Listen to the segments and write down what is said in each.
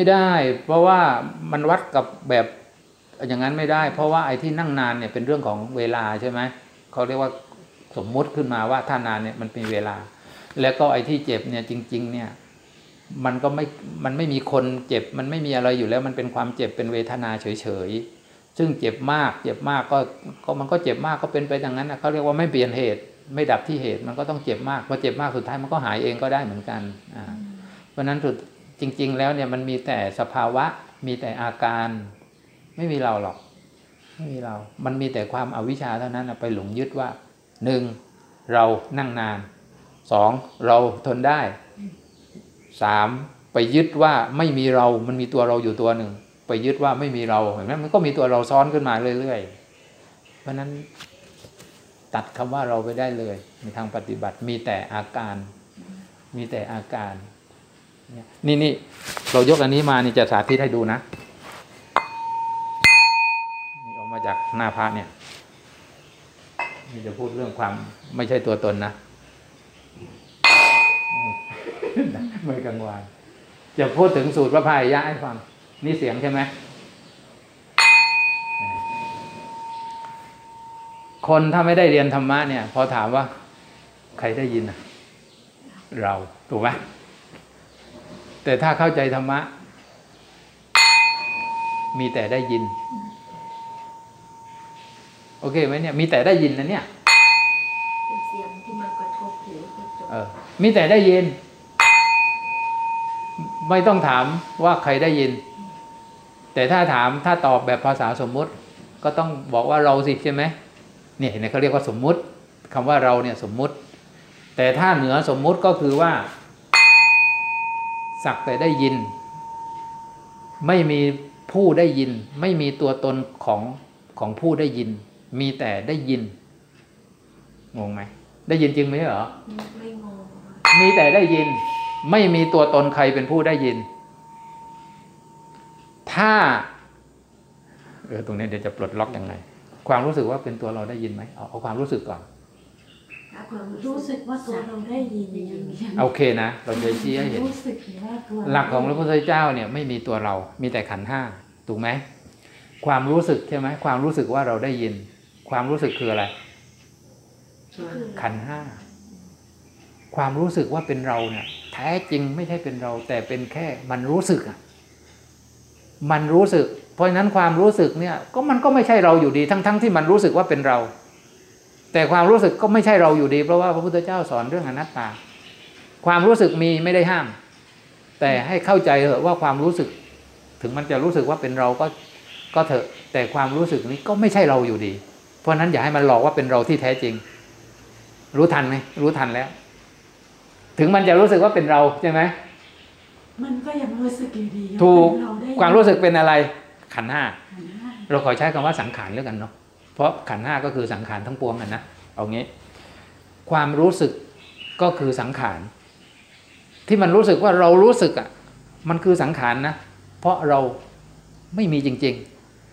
ไม่ได้ เพราะว่ามันวัดกับแบบอย่างนั้นไม่ได้ เพราะว่าไอ้ที่นั่งนานเนี่ยเป็นเรื่องของเวลาใช่ไหมเขาเรียกว่าสมมุติขึ้นมาว่าถ้านานเนี่ยมันเป็นเวลา แล้วก็ไอ้ที่เจ็บเนี่ยจริง ๆ เนี่ยมันก็ไม่ มันไม่มีคนเจ็บ มันไม่มีอะไรอยู่แล้ว มันเป็นความเจ็บ เป็นเวทนาเฉยๆ ซึ่งเจ็บมาก เจ็บมากก็ ก็มันก็เจ็บมากก็เป็นไปอย่างนั้นนะเขาเรียกว่าไม่เปลี่ยนเหตุ ไม่ดับที่เหตุ มันก็ต้องเจ็บมาก พอเจ็บมากสุดท้ายมันก็หายเองก็ได้เหมือนกัน อ่า เพราะนั้นสุด จริง ๆ แล้วเนี่ยมันมีแต่สภาวะ มีแต่อาการ ไม่มีเราหรอก ไม่มีเรา มันมีแต่ความอาวิชชาเท่านั้นไปหลงยึดว่าหนึ่งเรานั่งนานสองเราทนได้สามไปยึดว่าไม่มีเรา มันมีตัวเราอยู่ตัวหนึ่ง ไปยึดว่าไม่มีเราเห็นไหมมันก็มีตัวเราซ้อนขึ้นมาเรื่อยๆ เพราะนั้นตัดคำว่าเราไปได้เลย ในทางปฏิบัติมีแต่อาการ มีแต่อาการ นี่นี่เรายกอันนี้มานี่จะสาธิตให้ดูนะนี่ออกมาจากหน้าพระเนี่ยนี่จะพูดเรื่องความไม่ใช่ตัวตนนะไม่กังวานจะพูดถึงสูตรพระพายยะให้ฟัง นี่เสียงใช่ไหมคนถ้าไม่ได้เรียนธรรมะเนี่ย พอถามว่า ใครได้ยินอะเราถูกไหม แต่ถ้าเข้าใจธรรมะ มีแต่ได้ยิน โอเคไหมเนี่ย มีแต่ได้ยินนะเนี่ยเป็นเสียงที่มันกระทบหูก็จบเออ มีแต่ได้ยิน ไม่ต้องถามว่าใครได้ยิน แต่ถ้าถามถ้าตอบแบบภาษาสมมุติ ก็ต้องบอกว่าเราสิใช่ไหมเนี่ยเห็นไหมเขาเรียกว่าสมมุติคำว่าเราเนี่ยสมมุติ แต่ถ้าเหนือสมมุติก็คือว่า สักแต่ได้ยิน ไม่มีผู้ได้ยิน ไม่มีตัวตนของของผู้ได้ยิน มีแต่ได้ยิน งงไหม ได้ยินจริงไหมเหรอ ไม่งง มีแต่ได้ยิน ไม่มีตัวตนใครเป็นผู้ได้ยิน ถ้า เออ ตรงนี้เดี๋ยวจะปลดล็อกยังไง ความรู้สึกว่าเป็นตัวเราได้ยินไหม เอาเอาความรู้สึกก่อนถ้าความ รู้สึกว่าตัวเราได้ยินอย่างนี้โอเคนะ เราจะชี้ให้เห็นรู้สึกว่าตัวหลักของพระพุทธเจ้าเนี่ยไม่มีตัวเรา มีแต่ขันธ์ห้าถูกไหมความรู้สึกใช่ไหมความรู้สึกว่าเราได้ยิน ความรู้สึกคืออะไร ขันธ์ห้าความรู้สึกว่าเป็นเราเนี่ย แท้จริงไม่ใช่เป็นเรา แต่เป็นแค่มันรู้สึกอะมันรู้สึก เพราะฉะนั้นความรู้สึกเนี่ย ก็มันก็ไม่ใช่เราอยู่ดีทั้งๆทที่มันรู้สึกว่าเป็นเรา แต่ความรู้สึกก็ไม่ใช่เราอยู่ดี เพราะว่าพระพุทธเจ้าสอนเรื่องอนัตตา ความรู้สึกมีไม่ได้ห้าม แต่ให้เข้าใจเถอะว่าความรู้สึก ถึงมันจะรู้สึกว่าเป็นเราก็ก็เถอะ แต่ความรู้สึกนี้ก็ไม่ใช่เราอยู่ดี เพราะฉะนั้นอย่าให้มันหลอกว่าเป็นเราที่แท้จริง รู้ทันไหมรู้ทันแล้ว ถึงมันจะรู้สึกว่าเป็นเราใช่ไหมมันก็ยังรู้สึกอยู่ดีถูกเรได้ยินความรู้สึกเป็นอะไรขันธ์ห้าขันธ์ห้าเราขอใช้คำว่าสังขารแล้วกันเนาะเพ ราะขันห้าก็คือสังขารทั้งปวงกันนะเอางี้ ความรู้สึกก็คือสังขาร ที่มันรู้สึกว่าเรารู้สึกอะมันคือสังขารนะ เพราะเราไม่มีจริง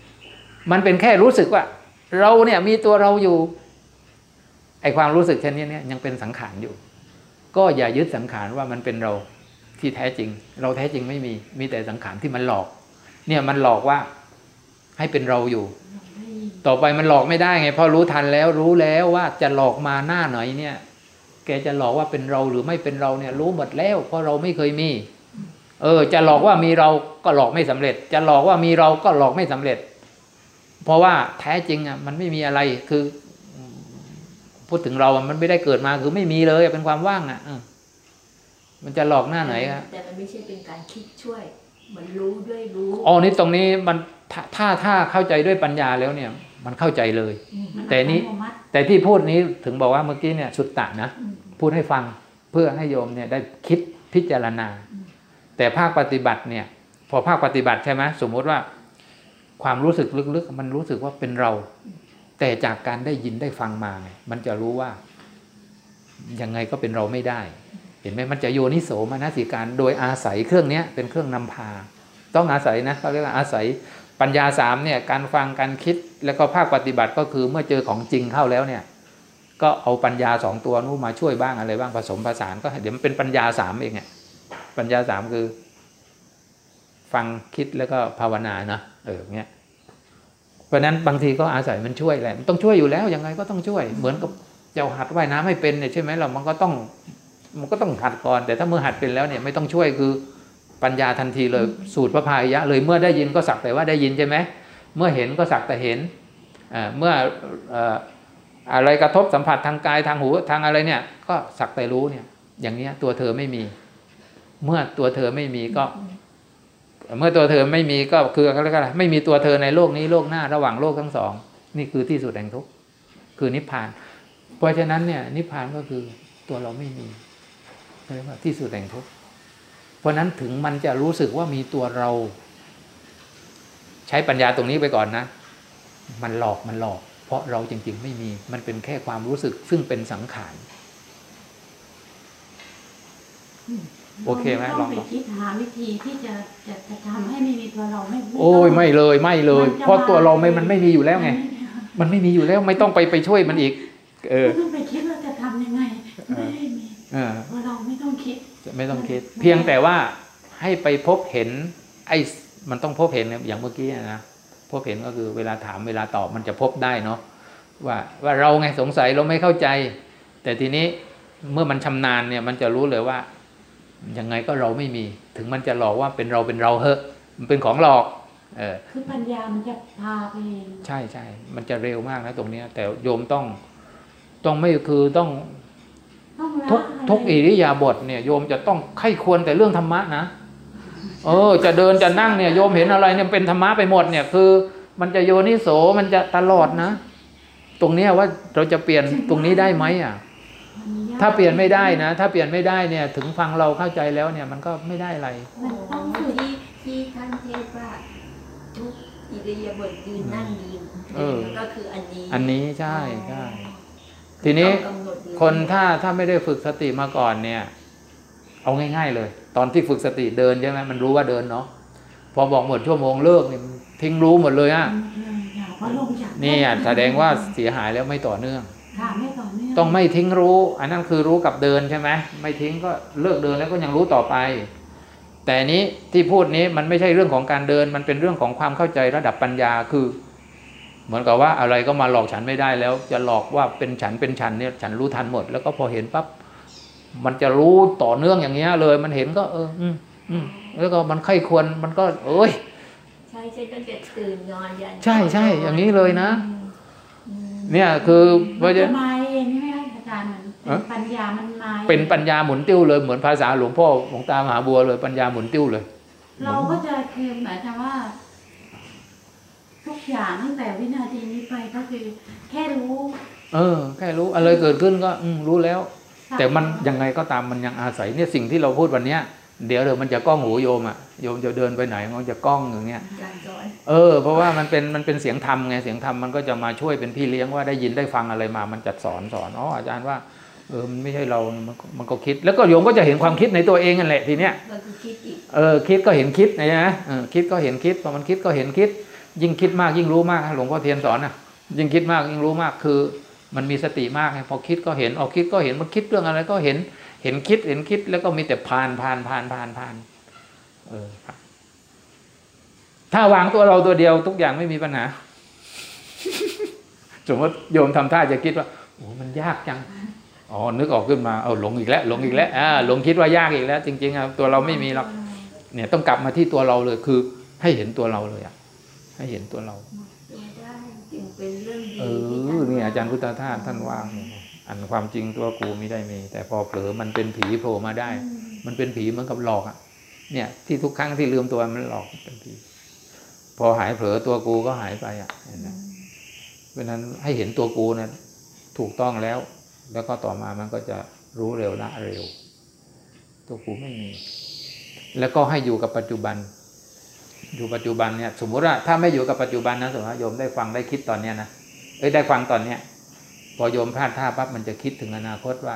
ๆ มันเป็นแค่รู้สึกว่า เราเนี่ยมีตัวเราอยู่ไอความรู้สึกเช่นนี้เนี่ยยังเป็นสังขารอยู่ ก็อย่ายึดสังขารว่ามันเป็นเราที่แท้จริง เราแท้จริงไม่มีมีแต่สังขารที่มันหลอก เนี่ยมันหลอกว่าให้เป็นเราอยู่ ต่อไปมันหลอกไม่ได้ไงเพราะรู้ทันแล้วรู้แล้วว่าจะหลอกมาหน้าไหนเนี่ย แกจะหลอกว่าเป็นเราหรือไม่เป็นเราเนี่ย รู้หมดแล้ว เพราะเราไม่เคยมี เออ จะหลอกว่ามีเราก็หลอกไม่สำเร็จ จะหลอกว่ามีเราก็หลอกไม่สำเร็จ เพราะว่าแท้จริงอะมันไม่มีอะไรคือ พูดถึงเราอะมันไม่ได้เกิดมาคือไม่มีเลยเป็นความว่างอะเออมันจะหลอกหน้าไหนครับแต่มันไม่ใช่เป็นการคิดช่วยเหมือนรู้ด้วยรู้อ๋อนี่ตรงนี้มันถ้าถ้าถ้าเข้าใจด้วยปัญญาแล้วเนี่ย มันเข้าใจเลยมัแต่นี้อัตโมัติแต่ที่พูดนี้ถึงบอกว่าเมื่อกี้เนี่ยสุดตะนะอืมพูดให้ฟังเพื่อให้โยมเนี่ยได้คิดพิจารณาอืมแต่ภาคปฏิบัติเนี่ย พอภาคปฏิบัติใช่ไหมสมมุติว่าความรู้สึกลึกๆ มันรู้สึกว่าเป็นเรา แต่จากการได้ยินได้ฟังมาไงมันจะรู้ว่า ยังไงก็เป็นเราไม่ได้ เห็นไหมมันจะโยนิโสมนสิการ โดยอาศัยเครื่องเนี้ยเป็นเครื่องนำพา ต้องอาศัยนะเขาเรียกว่าอาศัย ปัญญาสามเนี่ยการฟังการคิดแล้วก็ภาคปฏิบัติก็คือเมื่อเจอของจริงเข้าแล้วเนี่ยก็เอาปัญญาสองตัวนู้มาช่วยบ้างอะไรบ้างผสมผสานก็เดี๋ยวมันเป็นปัญญาสามเองไงปัญญาสามคือ ฟังคิดแล้วก็ภาวนานะเออเงี้ยเพราะนั้นบางทีก็อาศัยมันช่วยแหละมันต้องช่วยอยู่แล้วยังไงก็ต้องช่วย เหมือนกับเจ้าหัดว่ายน้ำไม่เป็นเนี่ยใช่ไหมเรามันก็ต้อง มันก็ต้องหัดก่อน แต่ถ้าเมื่อหัดเป็นแล้วเนี่ยไม่ต้องช่วยคือ ปัญญาทันทีเลยสูตรพระพายะ เลยเมื่อได้ยินก็สักแต่ว่าได้ยินใช่ไหมเมื่อเห็นก็สักแต่เห็นเมื่ออะไรกระทบสัมผัสทางกายทางหูทางอะไรเนี่ย ก็สักแต่รู้เนี่ย อย่างเนี้ยตัวเธอไม่มี เมื่อตัวเธอไม่มีก็ เมื่อตัวเธอไม่มีก็คืออะไรก็ไม่มีตัวเธอในโลกนี้โลกหน้าระหว่างโลกทั้งสอง นี่คือที่สุดแห่งทุกข์คือนิพพาน เพราะฉะนั้นเนี่ยนิพพานก็คือตัวเราไม่มีเรียกว่าที่สุดแห่งทุกข์ เพราะฉะนั้นถึงมันจะรู้สึกว่ามีตัวเรา ใช้ปัญญาตรงนี้ไปก่อนนะ มันหลอกมันหลอก เพราะเราจริง ๆ ไม่มี มันเป็นแค่ความรู้สึกซึ่งเป็นสังขารโอเคไหมราลต้อองงไปลองคิดหาวิธีที่จะจะจะทำให้ไม่มีตัวเราไม่โอ้ยไม่เลยไม่เลยมันจะเพราะตัวเราไม่มามันไม่มีอยู่แล้วไง มันไม่มีอยู่แล้วไม่ต้องไปไปช่วยมันอีก เออไม่ต้องไปคิดว่าจะทำยังไงไม่ให้มีเออเพราะเราไม่ต้องคิด ไม่ต้องคิด เพียงแต่ว่าให้ไปพบเห็น ไอ้มันต้องพบเห็นเนี่ยอย่างเมื่อกี้นะพบเห็นก็คือเวลาถามเวลาตอบมันจะพบได้เนาะว่าว่าเราไงสงสัยเราไม่เข้าใจ แต่ทีนี้เมื่อมันชำนาญเนี่ยมันจะรู้เลยว่ายังไงก็เราไม่มี ถึงมันจะหลอกว่าเป็นเราเป็นเราเหอะ มันเป็นของหลอก เออคือปัญญามันจะพาไปเองใช่ใช่มันจะเร็วมากนะตรงเนี้ยแต่โยมต้อง ต้องไม่คือต้องต้องละ ทุกอะไรทุกอิริยาบถเนี่ยโยมจะต้องไข้ควรแต่เรื่องธรรมะนะเออ จะเดินจะนั่งเนี่ยโยมเห็นอะไรเนี่ยเป็นธรรมะไปหมดเนี่ยคือ มันจะโยนิโสมันจะตลอดนะ ตรงเนี้ยว่าเราจะเปลี่ยนตรงนี้ได้ไหมอะมันยกถ้าเปลี่ยนไม่ได้นะ ถ้าเปลี่ยนไม่ได้เนี่ย ถึงฟังเราเข้าใจแล้วเนี่ย มันก็ไม่ได้อะไรมันต้องอ๋อฝึกที่ที่ท่านเทศว่าทุกอิริยาบถยืนนั่งยืนเออก็คืออันนี้ อันนี้ใช่ใช่ ทีนี้ต้องกำหดเลยคนถ้าถ้าไม่ได้ฝึกสติมาก่อนเนี่ย เอาง่าย ๆ เลย ตอนที่ฝึกสติเดินใช่ไหมมันรู้ว่าเดินเนาะพอบอกหมดชั่วโมงเลิกเนี่ยมันทิ้งรู้หมดเลยอะอย่าเพราะลงจากนี่อะแสดงว่าเสียหายแล้วไม่ต่อเนื่องค่ะไม่ต่อเนื่องต้องไม่ทิ้งรู้ อันนั้นคือรู้กับเดินใช่ไหมไม่ทิ้งก็เลิกเดินแล้วก็ยังรู้ต่อไป แต่นี้ที่พูดนี้มันไม่ใช่เรื่องของการเดิน มันเป็นเรื่องของความเข้าใจระดับปัญญาคือ เหมือนกับว่าอะไรก็มาหลอกฉันไม่ได้แล้ว จะหลอกว่าเป็นฉันเป็นฉันเนี่ยฉันรู้ทันหมด แล้วก็พอเห็นปั๊บมันจะรู้ต่อเนื่องอย่างเงี้ยเลย มันเห็นก็ เออ อืมอืมแล้วก็มันไข้ควรมันก็ เอ้ยใช่ใช่ตั้งแต่ตื่นนอนยันใช่ใช่อย่างนี้เลยนะอืมเนี่ยคือเพมันราะฉะจะนั้นมาเองใช่ไหมคะอาจารย์มันเป็ฮะนปัญญามันมาองเป็นปัญญาหมุนติ้วเลยเหมือนภาษาหลวงพ่อหลวงตามหาบัวเลยปัญญาหมุนติ้วเลย เราก็จะคือหมายความว่า ทุกอย่างตั้งแต่วินาทีนี้ไปก็คือ แค่รู้ เออ แค่รู้อะไรเกิดขึ้นก็อืมรู้แล้ว แต่มันยังไงก็ตามมันยังอาศัยเนี่ยสิ่งที่เราพูดวันเนี้ยเดี๋ยวเดี๋ยวมันจะก้องหูโยมอะโยมจะเดินไปไหนมันจะก้องอย่างเงี้ยการสอนเออ เพราะว่ามันเป็นมันเป็นเสียงธรรมไงเสียงธรรมมันก็จะมาช่วยเป็นพี่เลี้ยงว่าได้ยินได้ฟังอะไรมา มันจะสอนสอนอ๋ออาจารย์ว่าเออมันไม่ใช่เรามันก็มันก็คิด แล้วก็โยมก็จะเห็นความคิดในตัวเองนั่นแหละทีเนี้ยมันคือคิดอีกเออคิดก็เห็นคิดนะนะเออคิดก็เห็นคิดพอมันคิดก็เห็นคิด ยิ่งคิดมากยิ่งรู้มากหลวงพ่อเทียนสอนนะยิ่งคิดมากยิ่งรู้มากคือ มันมีสติมากไงพอคิดก็เห็นออกคิดก็เห็นมันคิดเรื่องอะไรก็เห็น เห็นคิดเห็นคิดแล้วก็มีแต่ผ่านผ่านผ่านผ่านผ่านเออครับถ้าวางตัวเราตัวเดียวทุกอย่างไม่มีปัญหาสมมติโยมทำท่าจะคิดว่าโอ้มันยากจังอ๋อนึกออกขึ้นมาเอาหลงอีกแล้วหลงอีกแล้วอ่าหลงคิดว่ายากอีกแล้ว จริงๆอะตัวเราไม่มีหรอกเนี่ยต้องกลับมาที่ตัวเราเลยคือ ให้เห็นตัวเราเลยอะ ให้เห็นตัวเราตัวได้จึงเป็นเรื่องดีเอที่อท่นี่อาจารย์พุทธทาสท่านว่าเนี่ยอันความจริงตัวกูไม่ได้มี แต่พอเผลอมันเป็นผีโผล่มาได้ มันเป็นผีเหมือนกับหลอกอะ เนี่ย ที่ทุกครั้งที่ลืมตัวมันหลอกเป็นผีพอหายเผลอตัวกูก็หายไปอะเห็นไหมเพราะฉะนั้นให้เห็นตัวกูเนี่ยถูกต้องแล้ว แล้วก็ต่อมามันก็จะรู้เร็วละเร็ว ตัวกูไม่มี แล้วก็ให้อยู่กับปัจจุบัน อยู่ปัจจุบันเนี่ยสมมุติว่าถ้าไม่อยู่กับปัจจุบันนะสมมติว่าโยมได้ฟังได้คิดตอนเนี้ยนะเอ้ยได้ฟังตอนเนี้ยพอโยมพลาดท่าปั๊บมันจะคิดถึงอนาคตว่า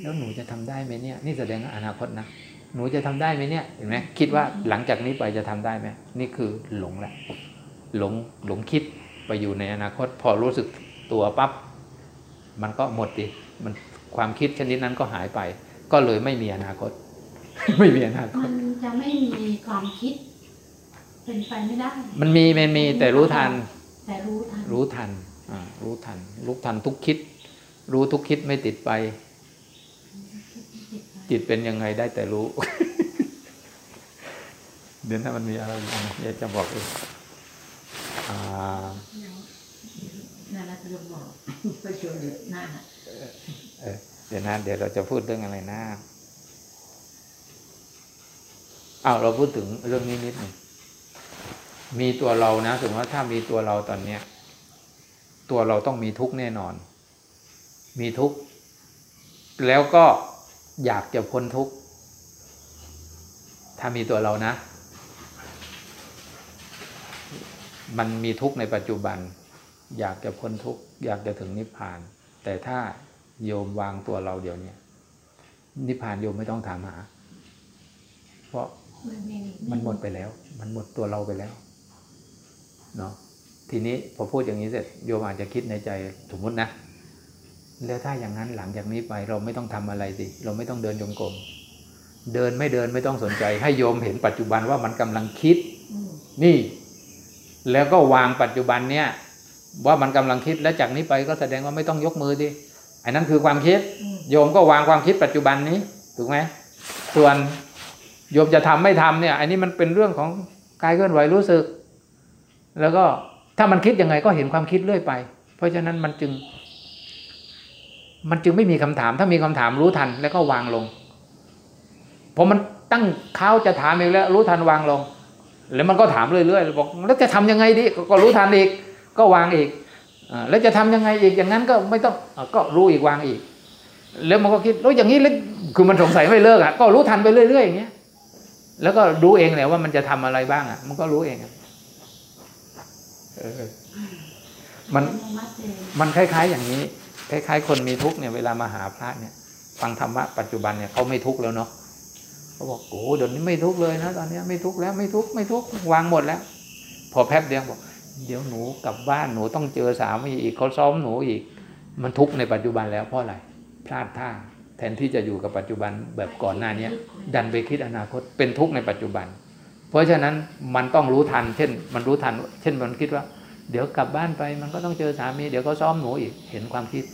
แล้วหนูจะทำได้ไหมเนี่ย นี่แสดงว่าอนาคตนะหนูจะทำได้ไหมเนี่ยเห็นไหมคิดว่าหลังจากนี้ไปจะทำได้ไหมนี่คือหลงแหละหลงหลงคิดไปอยู่ในอนาคต พอรู้สึกตัวปั๊บมันก็หมดดิมันความคิดชนิดนั้นก็หายไป ก็เลยไม่มีอนาคต ไม่มีอนาคต มันจะไม่มีความคิด เป็นไปไม่ได้ มันมีมันมีแต่รู้ทัน แต่รู้ทัน รู้ทันอ่ารู้ทัน รู้ทันทุกคิด รู้ทุกคิดไม่ติดไป จิตเป็นยังไงได้แต่รู้ เดี๋ยวถ้ามันมีอะไรอีกนะอยากจะบอกอีกอ่านั่นแหละคือบอกประโยชน์หน้าเออเดี๋ยวนะเดี๋ยวเราจะพูดเรื่องอะไรนะอ้าวเราพูดถึงเรื่องนี้นิดหนึ่ง มีตัวเรานะสมมติว่าถ้ามีตัวเราตอนเนี้ย ตัวเราต้องมีทุกข์แน่นอน มีทุกข์แล้วก็อยากจะพ้นทุกข์ถ้ามีตัวเรานะ มันมีทุกข์ในปัจจุบัน อยากจะพ้นทุกข์อยากจะถึงนิพพาน แต่ถ้าโยมวางตัวเราเดี๋ยวเนี้ยนิพพานโยมไม่ต้องถามหา เพราะมันหมดไปแล้ว มันหมดตัวเราไปแล้ว เนาะทีนี้พอพูดอย่างนี้เสร็จโยมอาจจะคิดในใจสมมตินะ แล้วถ้าอย่างนั้นหลังจากนี้ไปเราไม่ต้องทำอะไรสิเราไม่ต้องเดินจงกรมเดินไม่เดินไม่ต้องสนใจ ให้โยมเห็นปัจจุบันว่ามันกำลังคิด นี่ แล้วก็วางปัจจุบันเนี่ย ว่ามันกำลังคิดแล้วจากนี้ไปก็แสดงว่าไม่ต้องยกมือดิอันนั้นคือความคิด โยมก็วางความคิดปัจจุบันนี้ถูกไหมส่วนโยมจะทำไม่ทำเนี่ย อันนี้มันเป็นเรื่องของกายเคลื่อนไหวรู้สึก แล้วก็ถ้ามันคิดยังไงก็เห็นความคิดเรื่อยไป เพราะฉะนั้นมันจึง มันจึงไม่มีคำถาม ถ้ามีคำถามรู้ทันแล้วก็วางลงพอมันตั้งเขาจะถามอีกแล้ว รู้ทันวางลง แล้วมันก็ถามเรื่อยๆบอกแล้วจะทำยังไงดีก็รู้ทันอีก ก็วางอีกแล้วจะทำยังไงอีกอย่างนั้นก็ไม่ต้องก็รู้อีกวางอีก แล้วมันก็คิดแล้วอย่างนี้แล้วคือมันสงสัยไม่เลิกอะก็รู้ทันไปเรื่อยๆอย่างเงี้ยแล้วก็รู้เองแหละว่ามันจะทำอะไรบ้างอะ มันก็รู้เองอะ เออ มันมันคล้าย ๆ อย่างนี้ คล้าย ๆ คนมีทุกข์เนี่ยเวลามาหาพระเนี่ย ฟังธรรมะปัจจุบันเนี่ยเขาไม่ทุกข์แล้วเนาะเขาบอกโอ้เดี๋ยวนี้ไม่ทุกข์เลยนะตอนนี้ไม่ทุกข์แล้วไม่ทุกข์ไม่ทุกข์วางหมดแล้ว พอแป๊บเดียวบอก เดี๋ยวหนูกลับบ้านหนูต้องเจอสามีอีกเขาซ้อมหนูอีก มันทุกข์ในปัจจุบันแล้วเพราะอะไรพลาดท่าแทนที่จะอยู่กับปัจจุบันแบบก่อนหน้าเนี้ยดันไปคิดอนาคตเป็นทุกข์ในปัจจุบัน เพราะฉะนั้นมันต้องรู้ทัน เช่น มันรู้ทัน เช่นมันคิดว่า เดี๋ยวกลับบ้านไปมันก็ต้องเจอสามี เดี๋ยวเขาซ้อมหนูอีกเห็นความคิด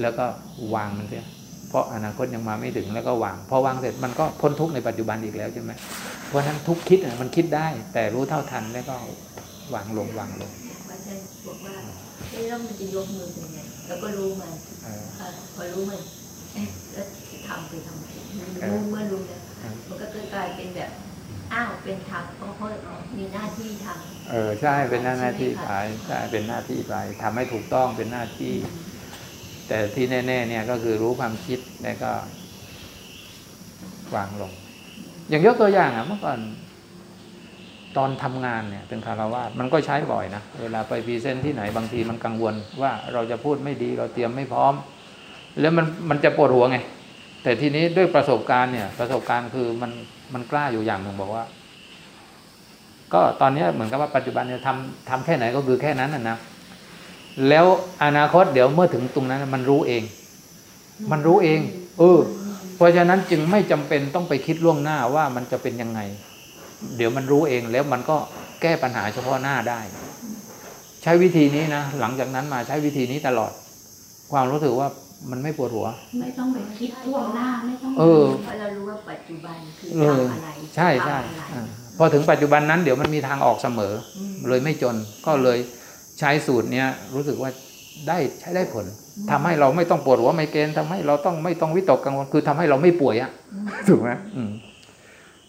แล้วก็วางมันเสียเพราะอนาคตยังมาไม่ถึงแล้วก็วาง พอวางเสร็จมันก็พ้นทุกข์ในปัจจุบันอีกแล้วใช่ไหมเพราะฉะนั้นทุกคิดน่ะมันคิดได้ แต่รู้เท่าทันแล้วก็วางลงวางลงอาจารย์บอกว่าเอ๊ะแล้วมันจะยกมือยังไงแล้วก็รู้มันเออเออพอรู้มันเอ๊ะแล้วจะทำไปทำไมเออรู้เมื่อรู้แล้วเออมันก็กลายเป็นแบบอ้าว เป็นทางเพราะมีหน้าที่ทำเออใช่เป็นหน้าหน้าที่ไปใช่เป็นหน้าที่ไปทำให้ถูกต้องเป็นหน้าที่ แต่ที่แน่ ๆ เนี่ยก็คือรู้ความคิดแล้วก็วางลง อย่างยกตัวอย่างอะเมื่อก่อนตอนทำงานเนี่ยเป็นฆราวาสมันก็ใช้บ่อยนะเวลาไป present ที่ไหนบางทีมันกังวลว่าเราจะพูดไม่ดีเราเตรียมไม่พร้อม แล้วมันมันจะปวดหัวไง แต่ทีนี้ด้วยประสบการณ์เนี่ย ประสบการณ์คือมันมันกล้าอยู่อย่างหนึ่งบอกว่า ก็ตอนเนี้ยเหมือนกับว่าปัจจุบันเนี่ยทำทำแค่ไหนก็คือแค่นั้นนะนะแล้วอนาคตเดี๋ยวเมื่อถึงตรงนั้นมันรู้เอง มันรู้เอง เออ เพราะฉะนั้นจึงไม่จำเป็นต้องไปคิดล่วงหน้าว่ามันจะเป็นยังไง เดี๋ยวมันรู้เองแล้วมันก็แก้ปัญหาเฉพาะหน้าได้ ใช้วิธีนี้นะหลังจากนั้นมาใช้วิธีนี้ตลอด ความรู้สึกว่ามันไม่ปวดหัว ไม่ต้องไปคิดล่วงหน้าไม่ต้องเออเพราะเรารู้ว่าปัจจุบันคือเออทำอะไรใช่ใช่ทำอะไรอ่า พอถึงปัจจุบันนั้นเดี๋ยวมันมีทางออกเสมออืมเลยไม่จนก็เลยใช้สูตรเนี้ยรู้สึกว่าได้ใช้ได้ผลทำให้เราไม่ต้องปวดหัวไมเกรนทำให้เราต้องไม่ต้องวิตกกังวลคือทำให้เราไม่ป่วยอะอืมถูกไหมอืม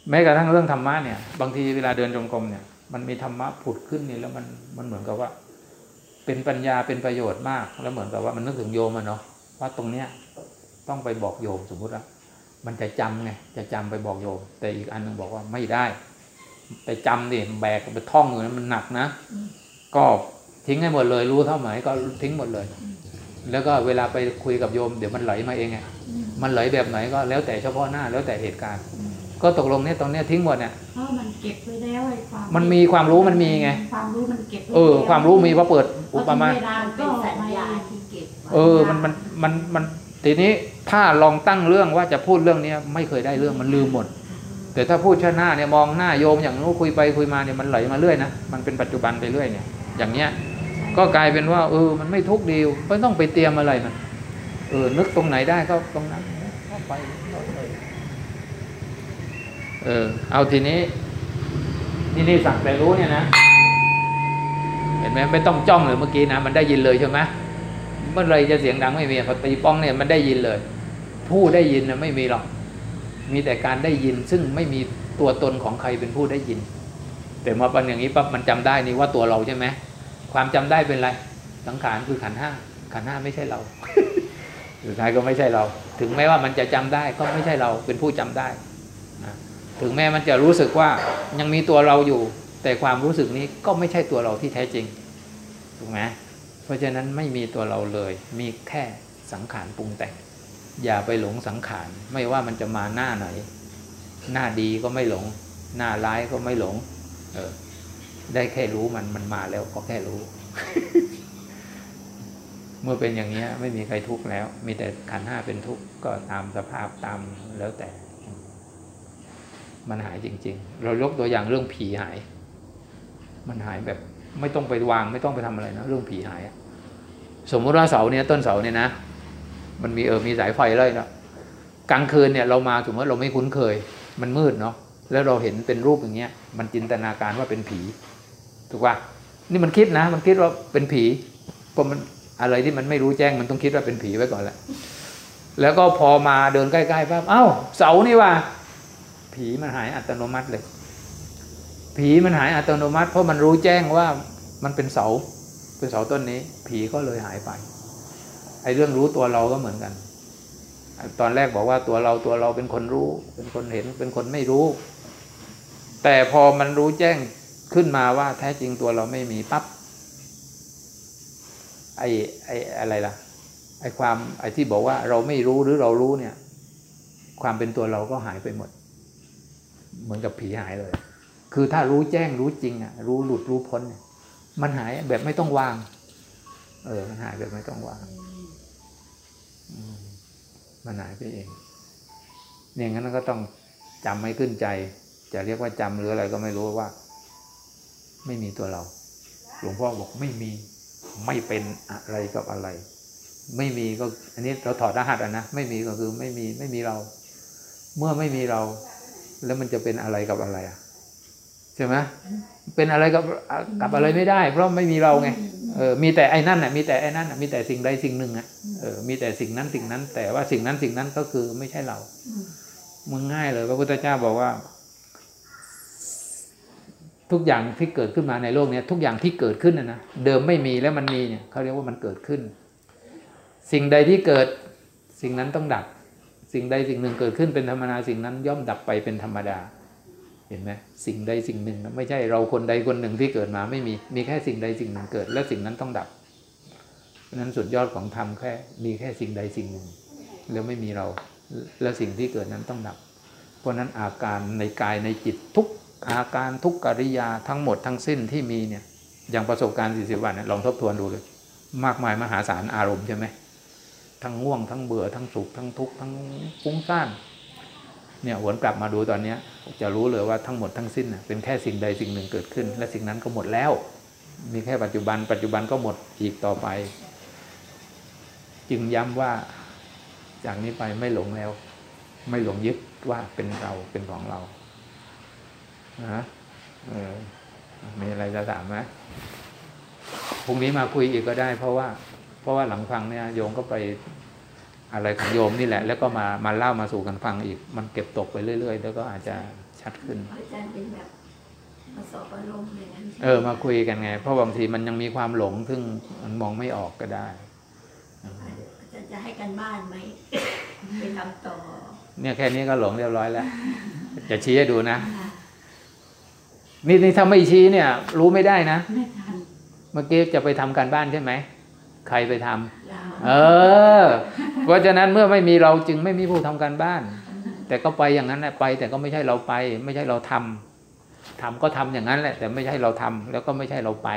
แม้กระทั่งเรื่องธรรมะเนี่ย บางทีเวลาเดินจงกรมเนี่ย มันมีธรรมะผุดขึ้นนี่แล้วมันมันเหมือนกับว่า เป็นปัญญาเป็นประโยชน์มาก แล้วเหมือนกับว่ามันนึกถึงโยมอะเนาะว่าตรงเนี้ยต้องไปบอกโยมสมมุติว่ามันจะจำไงจะจำไปบอกโยม แต่อีกอันหนึงบอกว่าไม่ได้ ไปจำดิแบกไปท่องอยู่นั้นมันหนักนะอืมก็ทิ้งให้หมดเลยรู้เท่าไหมก็ทิ้งหมดเลย แล้วก็เวลาไปคุยกับโยมเดี๋ยวมันไหลมาเองไงอืมมันไหลแบบไหนก็แล้วแต่เฉพาะหน้าแล้วแต่เหตุการณ์อืมก็ตกลงเนี่ยตรงเนี้ยทิ้งหมดเนี่ยเพราะมันเก็บไว้แล้วไอ้ความมันมีความรู้มันมีไงความรู้มันเก็บไว้เออแล้วความรู้มีพอเปิดอุปมาพอถึงเวลามันก็เป็นสัญไม่ญาที่เก็บไว้เออมันมันมันมันทีนี้ถ้าลองตั้งเรื่องว่าจะพูดเรื่องเนี้ยไม่เคยได้เรื่องมันลืมหมด แต่ถ้าพูดชาหน้าเนี่ยมองหน้าโยมอย่างนู้นคุยไปคุยมาเนี่ยมันไหลมาเรื่อยนะมันเป็นปัจจุบันไปเรื่อยเนี่ย อย่างเนี้ยก็กลายเป็นว่าเออมันไม่ทุกข์ดีไม่ต้องไปเตรียมอะไรมันเออนึกตรงไหนได้ก็ตรงนั้นก็ไปเออเอาทีนี้ นี่นี่สั่งแต่รู้เนี่ยนะเห็นไหมไม่ต้องจ้องเลยเมื่อกี้นะมันได้ยินเลยใช่ไหมเมื่อไรจะเสียงดังไม่มีพอตีป้องเนี่ยมันได้ยินเลย ผู้ได้ยินนะไม่มีหรอก มีแต่การได้ยินซึ่งไม่มีตัวตนของใครเป็นผู้ได้ยิน แต่มาเป็นอย่างนี้ปั๊บมันจำได้นี่ว่าตัวเราใช่ไหมความจำได้เป็นไรสังขารคือขันห้าขันห้าไม่ใช่เราสุดท้ายก็ไม่ใช่เรา ถึงแม้ว่ามันจะจำได้ก็ไม่ใช่เราเป็นผู้จำได้นะถึงแม้มันจะรู้สึกว่ายังมีตัวเราอยู่ แต่ความรู้สึกนี้ก็ไม่ใช่ตัวเราที่แท้จริงถูกไหมเพราะฉะนั้นไม่มีตัวเราเลย มีแค่สังขารปรุงแต่ง อย่าไปหลงสังขาร ไม่ว่ามันจะมาหน้าไหน หน้าดีก็ไม่หลง หน้าร้ายก็ไม่หลง เออ ได้แค่รู้มันมันมาแล้วก็แค่รู้ เมื่อเป็นอย่างนี้ไม่มีใครทุกข์แล้ว มีแต่ขันห้าเป็นทุกข์ก็ตามสภาพตามแล้วแต่ มันหายจริง ๆ เรายกตัวอย่างเรื่องผีหาย มันหายแบบ ไม่ต้องไปวาง ไม่ต้องไปทำอะไรนะเรื่องผีหายสมมติว่าเสาเนี่ยต้นเสาเนี่ยนะ มันมีเออมีสายไฟเลยนะกลางคืนเนี่ยเรามาสมมติเราไม่คุ้นเคย มันมืดเนาะแล้วเราเห็นเป็นรูปอย่างเงี้ย มันจินตนาการว่าเป็นผี ถูกป่ะนี่มันคิดนะ มันคิดว่าเป็นผีเพราะมันอะไรที่มันไม่รู้แจ้งมันต้องคิดว่าเป็นผีไว้ก่อนแหละแล้วก็พอมาเดินใกล้ๆปั๊บเอ้า เสานี่ว่า ผีมันหายอัตโนมัติเลย ผีมันหายอัตโนมัติ เพราะมันรู้แจ้งว่ามันเป็นเสา เป็นเสาต้นนี้ ผีก็เลยหายไป ไอ้เรื่องรู้ตัวเราก็เหมือนกัน ตอนแรกบอกว่าตัวเราตัวเราเป็นคนรู้ เป็นคนเห็นเป็นคนไม่รู้ แต่พอมันรู้แจ้งขึ้นมาว่าแท้จริงตัวเราไม่มีปั๊บไอ้ไอ้อะไรล่ะไอ้ความไอ้ที่บอกว่าเราไม่รู้หรือเรารู้เนี่ย ความเป็นตัวเราก็หายไปหมด เหมือนกับผีหายเลย คือถ้ารู้แจ้งรู้จริงอะ รู้หลุดรู้พ้น มันหายแบบไม่ต้องวาง เออมันหายแบบไม่ต้องวาง มันหายไปเองเนี่ยงั้นก็ต้องจำไม่ขึ้นใจ จะเรียกว่าจำหรืออะไรก็ไม่รู้ว่า ไม่มีตัวเรา หลวงพ่อบอกไม่มีไม่เป็นอะไรกับอะไร ไม่มีก็ อันนี้เราถอดรหัสอะนะไม่มีก็คือไม่มีไม่มีเรา เมื่อไม่มีเรา แล้วมันจะเป็นอะไรกับอะไรอะใช่ไหมเป็นอะไรกับกับอะไรไม่ได้ เพราะไม่มีเราไง เออมีแต่ไอ้นั่นน่ะมีแต่ไอ้นั่นน่ะมีแต่สิ่งใดสิ่งหนึ่งอะเออมีแต่สิ่งนั้นสิ่งนั้น แต่ว่าสิ่งนั้นสิ่งนั้นก็คือไม่ใช่เรามึงง่ายเลยพระพุทธเจ้าบอกว่า ทุกอย่างที่เกิดขึ้นมาในโลกเนี้ยทุกอย่างที่เกิดขึ้นนะนะเดิมไม่มีแล้วมันมีเนี่ยเขาเรียกว่ามันเกิดขึ้น สิ่งใดที่เกิดสิ่งนั้นต้องดับ สิ่งใดสิ่งหนึ่งเกิดขึ้นเป็นธรรมดาสิ่งนั้นย่อมดับไปเป็นธรรมดา เห็นไหมสิ่งใดสิ่งหนึ่งไม่ใช่เราคนใดคนหนึ่งที่เกิดมาไม่มีมีแค่สิ่งใดสิ่งหนึ่งเกิด และสิ่งนั้นต้องดับเพราะนั้นสุดยอดของธรรมแค่ มีแค่สิ่งใดสิ่งหนึ่ง แล้วไม่มีเรา และสิ่งที่เกิดนั้นต้องดับ เพราะนั้นอาการในกายในจิตทุกอาการทุกกิริยาทั้งหมดทั้งสิ้นที่มีเนี่ยอย่างประสบการณ์ 40 วันเนี่ยลองทบทวนดูเลย มากมายมหาศาลอารมณ์ใช่ไหมทั้งง่วงทั้งเบื่อทั้งสุขทั้งทุกข์ทั้งฟุ้งซ่าน เนี่ยหวนกลับมาดูตอนเนี้ยจะรู้เลยว่าทั้งหมดทั้งสิ้นเป็นแค่สิ่งใดสิ่งหนึ่งเกิดขึ้น และสิ่งนั้นก็หมดแล้ว มีแค่ปัจจุบัน ปัจจุบันก็หมดอีกต่อไป จึงย้ำว่าจากนี้ไปไม่หลงแล้ว ไม่หลงยึดว่าเป็นเราเป็นของเรานะเออมีอะไรจะถามไหมพรุ่งนี้มาคุยอีกก็ได้ เพราะว่า เพราะว่าหลังฟังเนี่ยโยมก็ไป อะไรของโยมนี่แหละ แล้วก็มามาเล่ามาสู่กันฟังอีก มันเก็บตกไปเรื่อยๆ แล้วก็อาจจะชัดขึ้นอาจารย์เป็นแบบมาสอบอารมณ์อย่างนั้นเออมาคุยกันไง เพราะบางทีมันยังมีความหลงซึ่งมันมองไม่ออกก็ได้อาจารย์จะให้กันบ้านไหมไปทำต่อ เนี่ยแค่นี้ก็หลงเรียบร้อยแล้วจะชี้ให้ดูนะนี่นี่ถ้าไม่ชี้เนี่ย รู้ไม่ได้นะไม่ทันเมื่อกี้จะไปทำการบ้านใช่ไหม ใครไปทำเราเออ เพราะฉะนั้นเมื่อไม่มีเราจึงไม่มีผู้ทำการบ้าน แต่ก็ไปอย่างนั้นแหละไป แต่ก็ไม่ใช่เราไป ไม่ใช่เราทำทำก็ทำอย่างนั้นแหละ แต่ไม่ใช่เราทำแล้วก็ไม่ใช่เราไป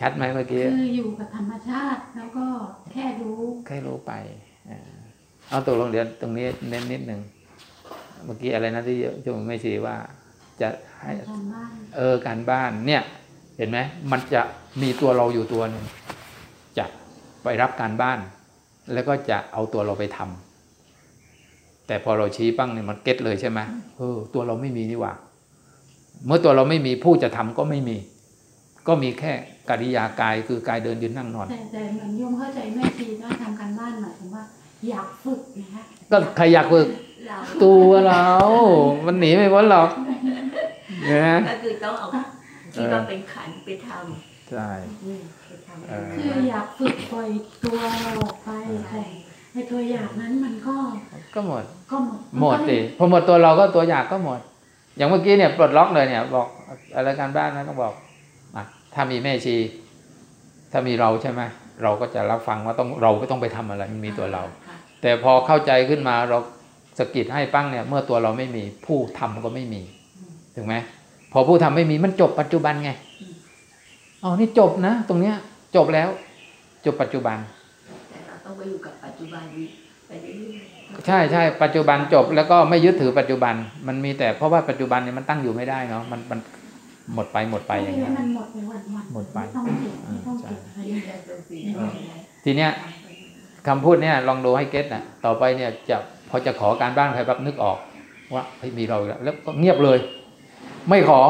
ชัดไหมเมื่อกี้คืออยู่กับธรรมชาติแล้วก็แค่รู้ แค่รู้ไปเออเอาตัวลงเดี๋ยวตรงนี้เน้นนิดหนึ่งเมื่อกี้อะไรนะที่โยมไม่ชีว่า จะให้ทำบ้านเออการบ้านเนี่ย เห็นไหมมันจะมีตัวเราอยู่ตัวหนึ่งจะ ไปรับการบ้าน แล้วก็จะเอาตัวเราไปทำแต่พอเราชี้ปั้งเนี่ยมันเก็ตเลยใช่ไหมเออตัวเราไม่มีนี่หว่า เมื่อตัวเราไม่มีผู้จะทำก็ไม่มี ก็มีแค่กิริยากายคือกายเดินยืนนั่งนอน แต่แต่เหมือนโยมเข้าใจแม่ชีว่าทำการบ้านหมายถึงว่า อยากฝึกนะคะก็ใครอยากฝึกเราตัวเรา มันหนีไม่พ้นหรอกนะก็คือต้องเอาที่ว่าเป็นขันไปทใช่ำอืมไปทำเออคืออยากฝึกปล่อยตัวเราออกไปแต่ในตัวอยากนั้นมันก็ ก็หมด ก็หมด หมดสิพอหมดตัวเราก็ตัวอยากก็หมด อย่างเมื่อกี้เนี่ยปลดล็อกเลยเนี่ย บอกอะไรการบ้านนะต้องบอกอะถ้ามีแม่ชี ถ้ามีเราใช่ไหมเราก็จะรับฟังว่าต้องเราก็ต้องไปทำอะไรมันมีตัวเราค่ะแต่พอเข้าใจขึ้นมาเราสะกิดให้ปั้งเนี่ย เมื่อตัวเราไม่มีผู้ทำก็ไม่มีถูกไหมพอผู้ทำไม่มีมันจบปัจจุบันไงอ๋อนี่จบนะ ตรงเนี้ย จบแล้ว จบปัจจุบันแต่เราต้องไปอยู่กับปัจจุบันนี้ไปเรื่อยๆใช่ใช่ปัจจุบันจบแล้วก็ไม่ยึดถือปัจจุบัน มันมีแต่เพราะว่าปัจจุบันเนี่ยมันตั้งอยู่ไม่ได้เนาะมันมันหมดไปหมดไปอย่างให้เงี้ยมันหมดไปวันวันๆหมดไปไม่ต้องเก็บไม่ต้องเก็บอะไรนี่แหละตัวสิ่งที่เราทีเนี้ยคำพูดเนี่ยลองดูให้เก็ตนะต่อไปเนี่ยจะพอจะขอการบ้านใครปั๊บนึกออก ว่าเฮ้ยมีเราอีกแล้วแล้วก็เงียบเลย ไม่ขอ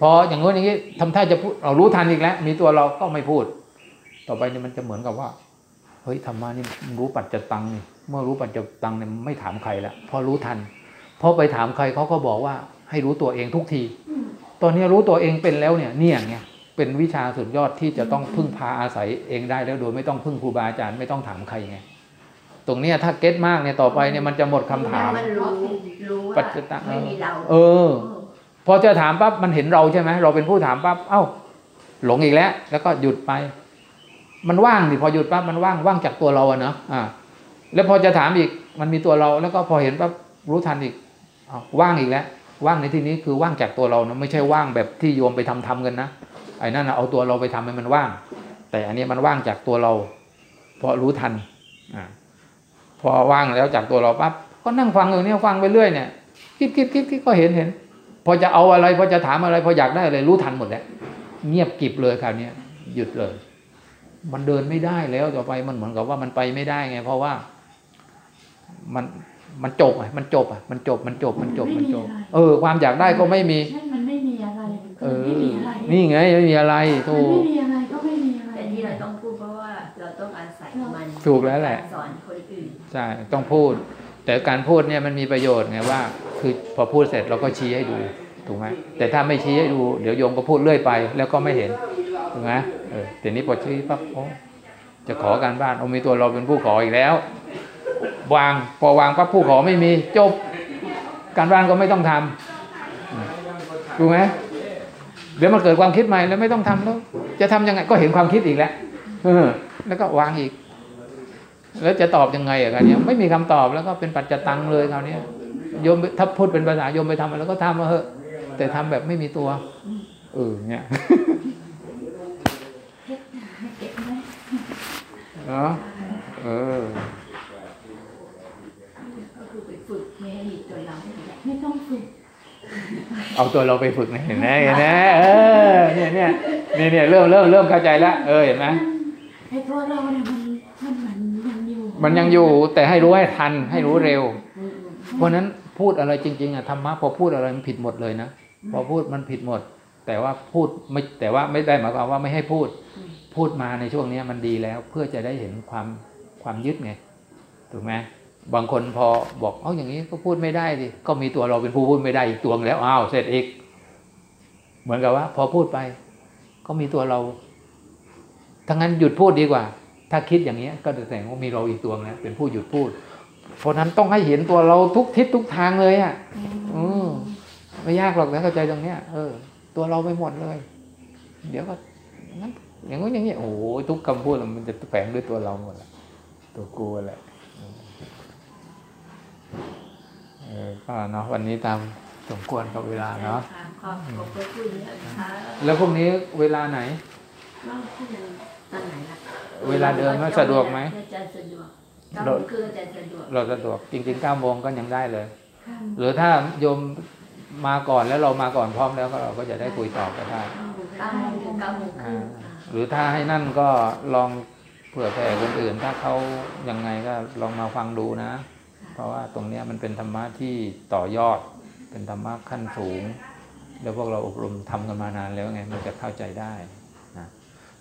พออย่างงี้นอย่างนี้ทำท่าจะพูดเรารู้ทันอีกแล้ว มีตัวเราก็ไม่พูด ต่อไปเนี่ยมันจะเหมือนกับว่า เฮ้ยธรรมะนี่มันรู้ปัจจตังนี่เมื่อรู้ปัจจตังเนี่ยไม่ถามใครแล้วพอรู้ทันพอไปถามใครเขาก็บอกว่าให้รู้ตัวเองทุกทีอืมตอนนี้รู้ตัวเองเป็นแล้วเนี่ยเนี่ยไงเป็นวิชาสุดยอดที่จะต้องพึ่งพาอาศัยเองได้แล้วโดยไม่ต้องพึ่งครูบาอาจารย์ไม่ต้องถามใครไงตรงเนี้ยถ้าเก็ตมากเนี่ยต่อไปเนี่ยมันจะหมดคำถามมันรู้รู้ปัว่าจจตังไม่มีเราเออพ อจะถามปั๊บมันเห็นเราใช่ไหมเราเป็นผู้ถามปั๊บเอ้า หลงอีกแล้ว แล้วก็หยุดไป มันว่างดิพอหยุดปั๊บมันว่างว่างจากตัวเราอะเนาะอ่า แล้วพอจะถามอีกมันมีตัวเรา แล้วก็พอเห็นปั๊บรู้ทันอีกว่างอีกแล้ว ว่างในที่นี้คือว่างจากตัวเรานะไม่ใช่ว่างแบบที่โยมไปทำทำกันนะไอ้นั่นนะเอาตัวเราไปทำให้มันว่าง แต่อันนี้มันว่างจากตัวเราเพราะรู้ทันอ่าพอว่างแล้วจากตัวเราปั๊บก็นั่งฟังอย่างนี้ฟังไปเรื่อยเนี่ยคิดคิดคิดคิดก็เห็นเห็น พอจะเอาอะไรพอจะถามอะไร พออยากได้อะไรรู้ทันหมดแล้วเงียบกริบเลยคราวเนี้ยหยุดเลย มันเดินไม่ได้แล้วต่อไปมันเหมือนกับว่ามันไปไม่ได้ไง เพราะว่า มันมันจบอะมันจบอะมันจบมันจบมันจบมันจบ เออ ความอยากได้ก็ไม่มีใช่มันไม่มีอะไรเอคืออไม่มีอะไรนี่ไงไม่มีอะไรมัถูนไม่กมีอะไรก็ไม่มีอะไรแต่ที่เราต้องพูดเพราะว่าเราต้องอาศัยมันถูกแล้วแหละสอนคนอื่นใช่ต้องพูด แต่การพูดเนี่ยมันมีประโยชน์ไงว่า คือพอพูดเสร็จเราก็ชี้ให้ดูถูกไหมแต่ถ้าไม่ชี้ให้ดูเดี๋ยวโยมก็พูดเรื่อยไป แล้วก็ไม่เห็นถูกไหมเออแต่นี้พอชี้ปั๊บโอ้จะขอการบ้านเอามีตัวเราเป็นผู้ขออีกแล้ว วางพอวางปั๊บผู้ขอไม่มีจบ การบ้านก็ไม่ต้องทำอืมถูกไหมเดี๋ยวมันเกิดความคิดใหม่แล้วไม่ต้องทำแล้ว จะทำยังไงก็เห็นความคิดอีกแล้วเออ แล้วก็วางอีก แล้วจะตอบยังไงอะครับเนี่ยไม่มีคำตอบแล้วก็เป็นปัจจตังเลยคราวนี้ โยมถ้าพูดเป็นภาษาโยมไปทำอะไรก็ทำมาเถอะ แต่ทำแบบไม่มีตัว เออเนี่ยเก็บไว้เนาะเออก็คือไปฝึกไม่ให้มีตัวเราให้ได้ไม่ต้องฝึกเอาตัวเราไปฝึกนะเห็นไหมเห็นไหมเออเนี่ยเนี่ยเนี่ยเนี่ยเริ่มเริ่มเริ่มเข้าใจแล้วเออเห็นไหมไอ้ตัวเราเนี่ยมันมันมันยังอยู่ มันยังอยู่แต่ให้รู้ให้ทันให้รู้เร็วอืมเพราะฉะนั้น พูดอะไรจริงๆอะธรรมะพอพูดอะไรมันผิดหมดเลยนะพอพูดมันผิดหมด แต่ว่าพูดไม่แต่ว่าไม่ได้หมายความว่าไม่ให้พูดพูดมาในช่วงนี้มันดีแล้วเพื่อจะได้เห็นความความยึดไงถูกไหมบางคนพอบอกเอ้าอย่างนี้ก็พูดไม่ได้ดิก็มีตัวเราเป็นผู้พูดไม่ได้อีกตัวแล้วอ้าวเสร็จอีก เหมือนกับว่า พอพูดไป ก็มีตัวเราทั้งนั้นหยุดพูดดีกว่า ถ้าคิดอย่างนี้ก็แสดงว่ามีเราอีกตัวแล้วเป็นผู้หยุดพูด เพราะฉะนั้นต้องให้เห็นตัวเราทุกทิศทุกทางเลยอะอืมไม่ยากหรอกนะเข้าใจตรงเนี้ย เออ ตัวเราไปหมดเลย เดี๋ยวก็งั้นอย่างนู้นอย่างนี้โอ้โหทุกคำพูดมันจะแฝงด้วยตัวเราหมดแหละตัวกูแหละอืมเออก็เนาะวันนี้ตามสมควรกับเวลาเนาะค่ะขอบขอบพระคุณนะคะแล้วพรุ่งนี้เวลาไหนว่าคุณตอนไหนล่ะเวลาเดินว่าสะดวกไหม อาจารย์สะดวกเก้าโมงครึ่งอาจารย์สะดวกเราสะดวกจริงๆเก้าโมงก็ยังได้เลยคค่ะหรือถ้าโยมมาก่อนแล้วเรามาก่อนพร้อมแล้วก็เราก็จะได้คุยต่อก็ได้เก้าโมงถึงเก้าโมงครึ่งค่ะหรือถ้าให้นั่นก็ลองเผื่อแผ่คนอื่น ถ้าเขายังไงก็ลองมาฟังดูนะ เพราะว่าตรงเนี้ยมันเป็นธรรมะที่ต่อยอด เป็นธรรมะขั้นสูง แล้วพวกเราอบรมทำกันมานานแล้วไงมันจะเข้าใจได้นะ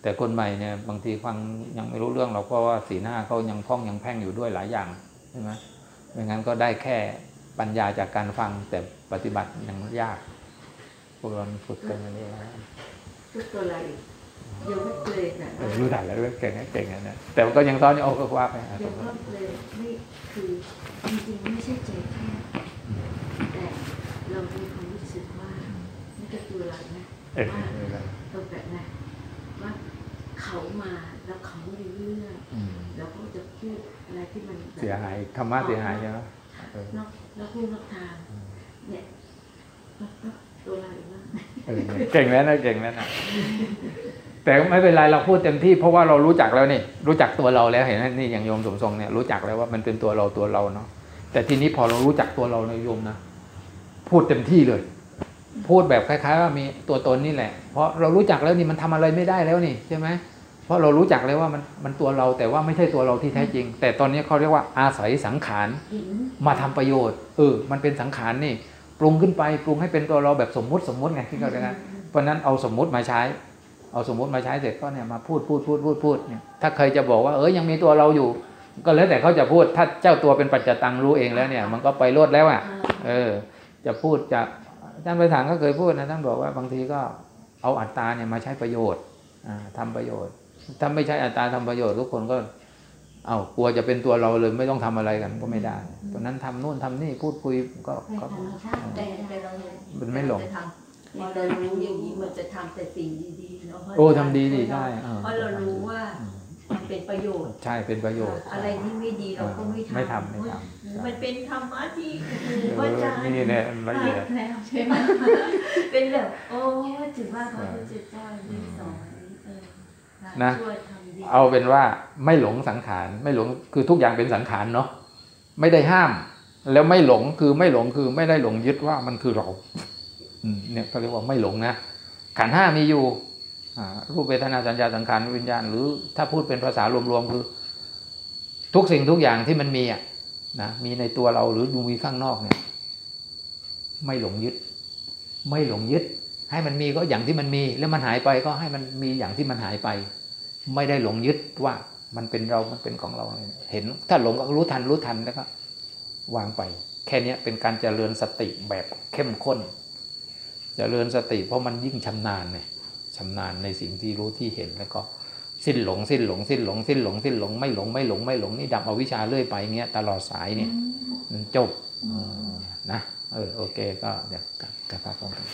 แต่คนใหม่เนี่ยบางทีฟังยังไม่รู้เรื่องหรอกเพราะว่าสีหน้าเขายังพ่องยังแพ่งอยู่ด้วยหลายอย่างใช่ไหมไม่งั้นก็ได้แค่ปัญญาจากการฟังแต่ปฏิบัติยังยากพวกเราฝึกกันมานี่นะทุกตัวอะไรเดี๋ยวไม่เปลยนะเออรู้ทันแล้วเรื่องเก่งนะเก่งนะแต่มันก็ยังซ้อนอยู่เอาก็ว่าไปอะเดี๋ยวก็เปลยไม่คือจริงๆไม่ใช่ใจแค่แต่เรามีความรู้สึกว่านี่ก็ตัวเรานะเออว่าเออตรงแบบนะว่า เขามาแล้วเขาไม่รู้เรื่องอืมแล้วก็จะพูดอะไรที่มันแบบเสียหายธรรมะเสียหายใช่ไหมเออนอกแล้วพูดนอกทางเนี่ยตัวเราอีกว่าเออเก่งแล้วนะเก่งแล้วนะแต่ไม่เป็นไรเราพูดเต็มที่เพราะว่าเรารู้จักแล้วนี่รู้จักตัวเราแล้วเห็นไหมนี่อย่างโยมสมทรงเนี่ยรู้จักแล้วว่ามันเป็นตัวเราตัวเราเนาะแต่ทีนี้พอเรารู้จักตัวเราในยโยมนะพูดเต็มที่เลย พูดแบบคล้าย ๆ ว่ามีตัวตนนี่แหละ เพราะเรารู้จักแล้วนี่มันทำอะไรไม่ได้แล้วนี่ใช่ไหม เพราะเรารู้จักแล้วว่ามันมันตัวเราแต่ว่าไม่ใช่ตัวเราที่แท้จริง แต่ตอนนี้เขาเรียกว่าอาศัยสังขารเห็นมาทำประโยชน์เออมันเป็นสังขารนี่ปรุงขึ้นไปปรุงให้เป็นตัวเราแบบสมมุติสมมุติไงที่เขาเรียกนะเพราะฉะนั้นเอาสมมุติมาใช้ เอาสมมุติมาใช้เสร็จก็เนี่ยมาพูดพูดพูดพูดพูดเนี่ยถ้าใครจะบอกว่าเออยังมีตัวเราอยู่ ก็แล้วแต่เขาจะพูดถ้าเจ้าตัวเป็นปัจจตังรู้เองแล้วเนี่ย มันก็ไปรวดแล้วอะเออ จะพูดจะอาจารย์ไปถางก็เคยพูดนะท่านบอกว่าบางทีก็เอาอัตตาเนี่ยมาใช้ประโยชน์อ่าทำประโยชน์ ถ้าไม่ใช้อัตตาทำประโยชน์ทุกคนก็ เอากลัวจะเป็นตัวเราเลยไม่ต้องทำอะไรกันก็ไม่ได้ เพราะฉะนั้นทำนู่นทำนี่พูดคุยก็เป็นก็ธรรมชาติแต่แต่เรามันไม่หลงจะทำพอเรารู้อย่างนี้มันจะทำแต่สิ่งดีๆเนาะโอ้ทำดีดีใช่เออเพราะเรารู้ว่ามันเป็นประโยชน์ ใช่เป็นประโยชน์ อะไรที่ไม่ดีเราก็ไม่ทำไม่ทำไม่ทมันเป็นธรรมะที่เอว่าอจะนี่เนี่ยละเอียดแล้วใช่ไหมเป็นแบบโอ้ถือว่าพระพุทธเจ้าได้สอนเออ นะช่วยทำดีเอาเป็นว่าไม่หลงสังขารไม่หลงคือทุกอย่างเป็นสังขารเนาะไม่ได้ห้าม แล้วไม่หลงคือไม่หลงคือไม่ได้หลงยึดว่ามันคือเราอืมเนี่ยเขาเรียกว่าไม่หลงนะขันธ์ห้ามีอยู่อ่ารูปเวทนาสัญญาสังขารวิญญาณ หรือถ้าพูดเป็นภาษารวมๆคือ ทุกสิ่งทุกอย่างที่มันมีอะนะมีในตัวเราหรือดูมีข้างนอกเนี่ย ไม่หลงยึด ไม่หลงยึด ให้มันมีก็อย่างที่มันมี แล้วมันหายไปก็ให้มันมีอย่างที่มันหายไป ไม่ได้หลงยึดว่ามันเป็นเรา มันเป็นของเรา เห็น ถ้าหลงก็รู้ทันรู้ทันแล้วก็ วางไป แค่นี้เป็นการเจริญสติแบบเข้มข้น เจริญสติ เพราะมันยิ่งชำนาญเนี่ยชำนาญในสิ่งที่รู้ที่เห็นแล้วก็ สิ้นหลง สิ้นหลง สิ้นหลง สิ้นหลง สิ้นหลง ไม่หลงไม่หลงไม่หลงนี่ดับอวิชชาเรื่อยไปเงี้ยตลอดสายเนี่ยมันจบนะเออโอเคก็เดี๋ยวกลับกลับมาพร้อมกัน